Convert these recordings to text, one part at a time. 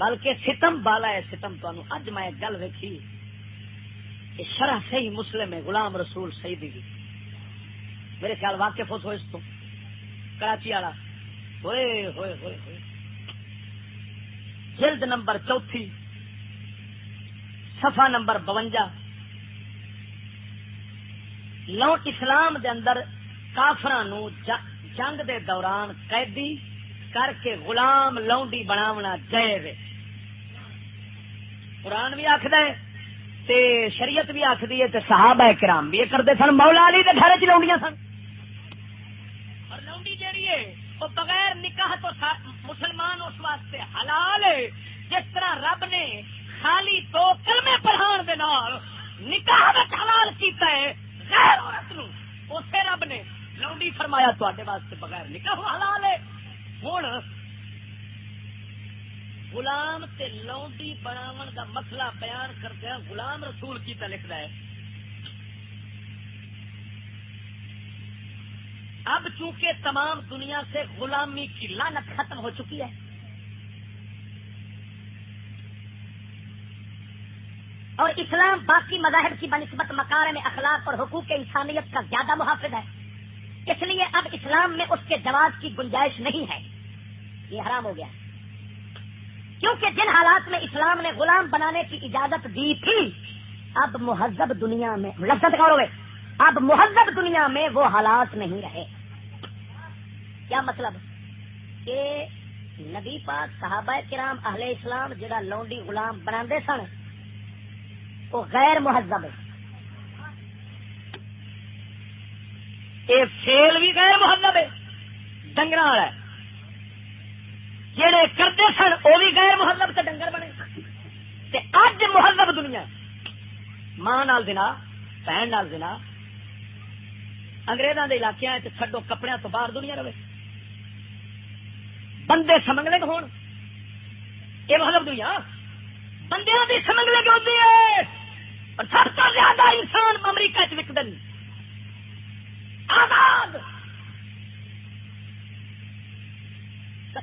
بلکہ ستم بالا ہے، ستم تمہیں اج میں ایک گل ویکھی۔ شرح صحیح مسلم ہے، غلام رسول صحیح دی۔ میرے خیال واقف ہو اس تو۔ کراچی والا۔ ہوئے ہوئے ہوئے ہوئے۔ جلد نمبر چوتھی۔ صفحہ نمبر بونجا۔ لو اسلام دے اندر کافران جنگ دے دوران قیدی کر کے غلام لونڈی بناونا جائز قرآن بھی آخد شریعت بھی آخری ہے صحابہ کرام بھی کرتے سن، مولا علی کے گھر چ لونڈیاں سن۔ اور لونڈی جیڑی ہے، وہ بغیر نکاح تو مسلمان اس واسطے حلال ہے، جس طرح رب نے خالی دو کلمے پڑھان دے نال نکاح حلال کیتا ہے، غیر عورت نو، اسے رب نے لونڈی فرمایا تے واسطے بغیر نکاح حلال ہے۔ ہوں غلام تے لونڈی بناون دا مسئلہ بیان کردیا غلام رسول کی لکھتا ہے۔ اب چونکہ تمام دنیا سے غلامی کی لانت ختم ہو چکی ہے، اور اسلام باقی مذاہب کی بنسبت مکار میں اخلاق اور حقوق انسانیت کا زیادہ محافظ ہے۔ اس لیے اب اسلام میں اس کے جواز کی گنجائش نہیں ہے۔ یہ حرام ہو گیا۔ کیونکہ جن حالات میں اسلام نے غلام بنانے کی اجازت دی تھی، اب مہذب دنیا میں لذت ہوئے اب مہذب دنیا میں وہ حالات نہیں رہے۔ کیا مطلب؟ کہ نبی پاک صحابہ کرام اہل اسلام جڑا لونڈی غلام بنا سن، وہ غیر مہذب ہے یہ فیل بھی غیر مہذب ہے ڈنگر والا جہے کرتے سن وہ بھی غیر مہذب سے ڈنگر بنے۔ اج مہذب دنیا ماں نال دنا بہن نال دنا انگریزوں کے علاقے چڈو کپڑے تو باہر دنیا رہے۔ بندے سمنگلے ہون۔ یہ مطلب دنیا۔ بندے بھی سمنگلے ہوتی ہے۔ اور سب سے زیادہ انسان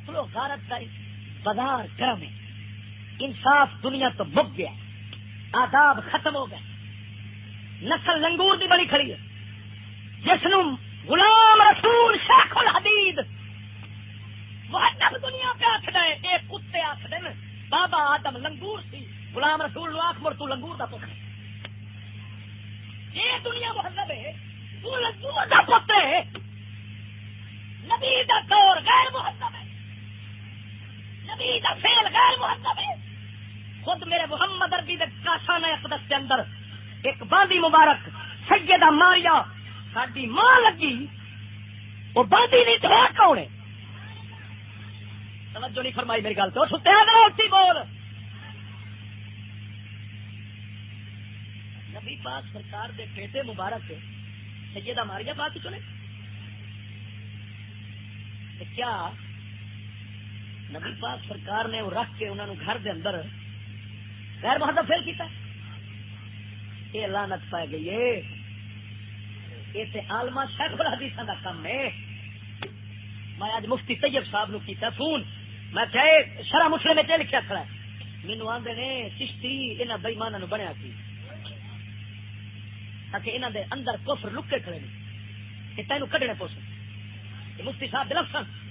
قتل و غارت کا بازار گرم ہے۔ انصاف دنیا تو بک گیا۔ آداب ختم ہو گئے۔ نسل لنگور بھی بڑی کھڑی ہے۔ جس نو غلام رسول شیخ الحدید محدب دنیا پہ آخر ہے، ایک کتے آخ آخر بابا آدم لنگور سی، غلام رسول نو آخ مڑ تو لنگور کا پتر یہ دنیا مہذب ہے، تو لنگور کا پتر ہے۔ نبی کا دور غیر مہذب ہے نبی کا فیل غیر مہذب ہے۔ خود میرے محمد عربی اربی کاشان اقدس کے اندر ایک باندی مبارک سیدہ ماریا ساری ماں لگی۔ وہ باندی نہیں تو کون ہے؟ توجہ نہیں فرمائی میری گل تو۔ ستے اسی بول۔ نبی پاک سرکار دے بیٹے مبارک سیدہ ماریا بات چلے کیا نبی پاک سرکار نے وہ رکھ کے انہوں نے گھر دے اندر غیر مہذب فیل کیتا یہ لانت پائے گئی ہے۔ یہ آلما شیخ الحدیث کا کام ہے۔ میں اج مفتی طیب صاحب نو کیتا فون۔ میں چاہے شرح مسلم چ لکھا کھڑا ہے؟ مینو آدھے نے چشتی یہاں بئیمانا بنیا سی تاکہ انہوں دے اندر کفر لکے کھڑے نے۔ تینوں کڈنے پوس مفتی صاحب دلف سن